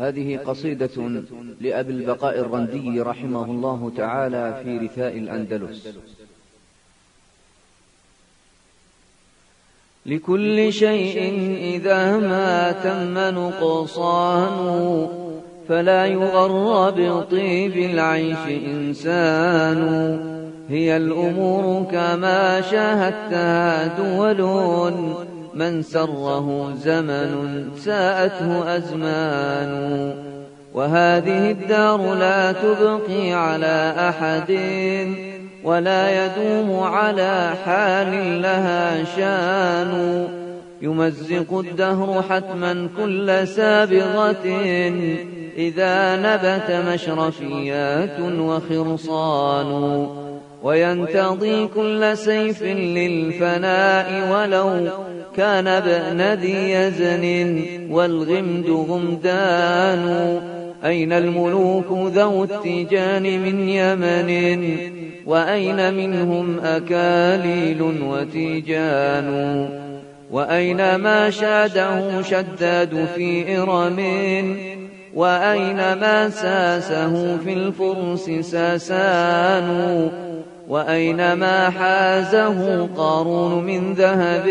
هذه قصيدة لأبي البقاء الرندي رحمه الله تعالى في رثاء الأندلس. لكل شيء إذا ما تم نقصان فلا يغر بطيب العيش إنسان. هي الأمور كما شاهدتها دول من سره زمن ساءته أزمان. وهذه الدار لا تبقي على أحد ولا يدوم على حال لها شان. يمزق الدهر حتما كل سابغة إذا نبت مشرفيات وخرصان. وينتضي كل سيف للفناء ولو كان ابن ذي يزن والغمد غمدان. أين الملوك ذو التيجان من يمن؟ وأين منهم أكاليل وتيجان؟ وأين ما شاده شداد في إرم؟ وأين ما ساسه في الفرس ساسان؟ وأين ما حازه قارون من ذهب؟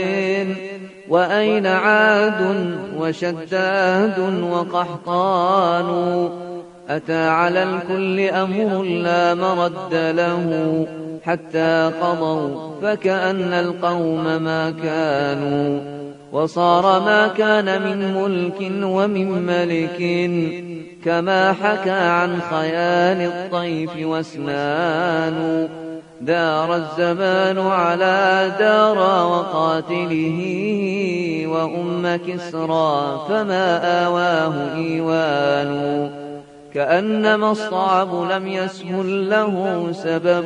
وأين عاد وشداد وقحطان؟ أتى على الكل أمر لا مرد له حتى قضوا فكأن القوم ما كانوا. وصار ما كان من ملك ومن ملك كما حكى عن خيال الطيف واسنان. دار الزمان على دار وقاتله وأم كسرى فما آواه إيوان. كأنما الصعب لم يسهل له سبب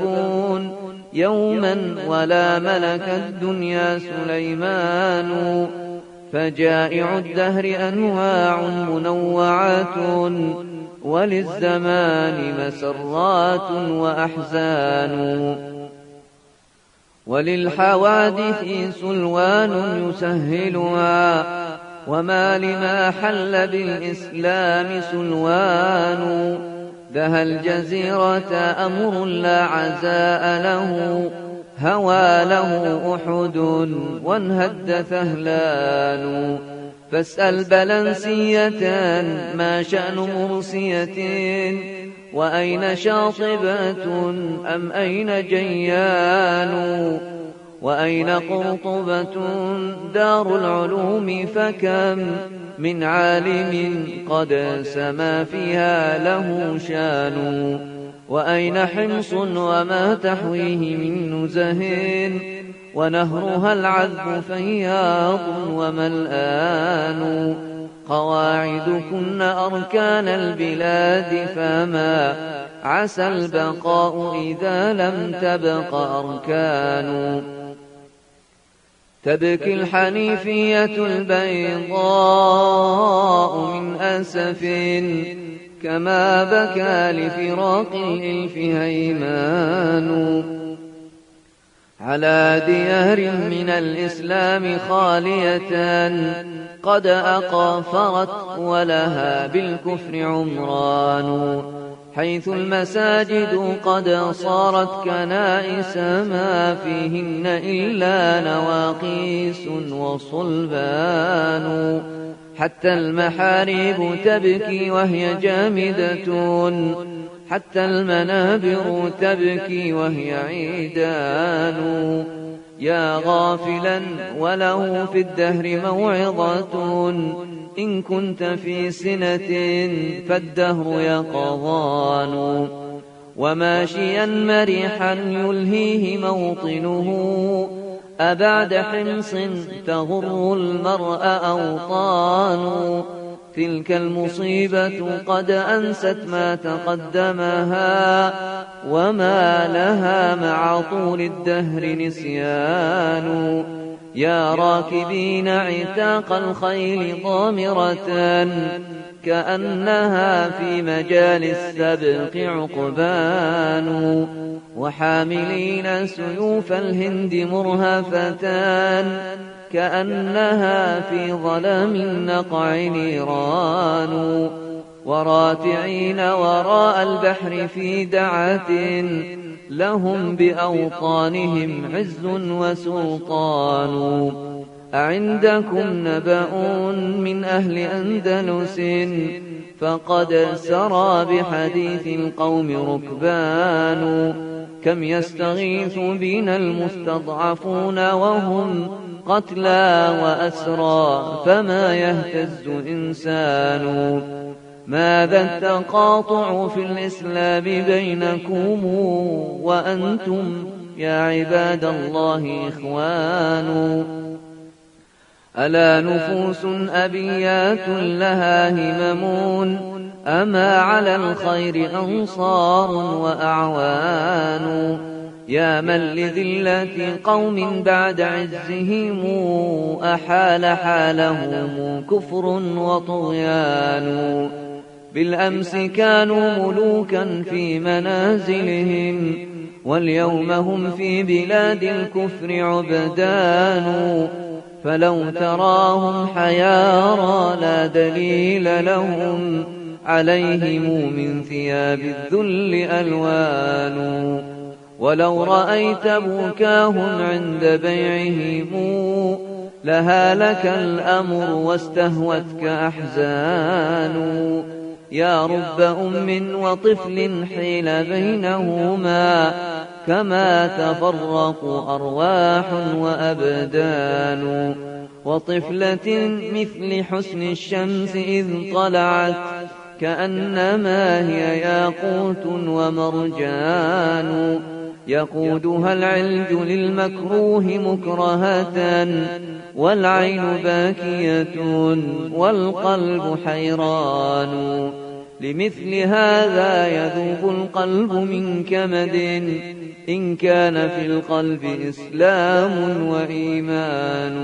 يوما ولا ملك الدنيا سليمان. فجائع الدهر أنواع منوعات وللزمان مسرات وأحزان. وللحوادث سلوان يسهلها وما لما حل بالإسلام سلوان. دها الجزيرة أمر لا عزاء له هوى له أحد وانهد ثهلان. فاسأل بلنسية ما شأن مرسية وأين شاطبة أم أين جيان وأين قرطبة دار العلوم فكم من عالم قد سما فيها له شان وأين حمص وما تحويه من نزه ونهرها العذب فياض وملآن. قواعدكن أركان البلاد فما عسى البقاء إذا لم تبق أركان. تبكي الحنيفية البيضاء من أسف كما بكى لفراق الإلف هيمان. على ديار من الإسلام خالية قد أقافرت ولها بالكفر عمران حيث المساجد قد صارت كنائس ما فيهن إلا نواقيس وصلبان حتى المحاريب تبكي وهي جامدة. حتى المنابر تبكي وهي عيدان. يا غافلا وله في الدهر موعظة. إن كنت في سنة فالدهر يقضان. وماشيا مريحا يلهيه موطنه. أبعد حمص تغر المرء أوطان. تلك المصيبة قد أنست ما تقدمها وما لها مع طول الدهر نسيان. يا راكبين عتاق الخيل ضامرة كأنها في مجال السبق عقبان. وحاملين سيوف الهند مرهفتان كأنها في ظلم النقع نيران. وراتعين وراء البحر في دعة لهم بأوطانهم عز وسلطان. أعندكم نبأ من أهل أندلس فقد سرى بحديث القوم ركبان. كم يستغيث بنا المستضعفون وهم قتلى وأسرى فما يهتز إنسان. ماذا التقاطع في الإسلام بينكم وأنتم يا عباد الله إخوان؟ ألا نفوس أبيات لها هممون أما على الخير أنصار وأعوان يا من لذلة قوم بعد عزهم أحال حالهم كفر وطغيان بالأمس كانوا ملوكا في منازلهم واليوم هم في بلاد الكفر عبدان فلو تراهم حيارى لا دليل لهم عليهم من ثياب الذل ألوان. ولو رأيت بكاهم عند بيعهم لهالك الأمر واستهوتك أحزان. يا رب أم وطفل حيل بينهما كما تفرق أرواح وأبدان وطفلة مثل حسن الشمس إذ طلعت كأنما هي ياقوت ومرجان يقودها العلج للمكروه مكرهة والعين باكية والقلب حيران لمثل هذا يذوب القلب من كمد إن كان في القلب إسلام وإيمان.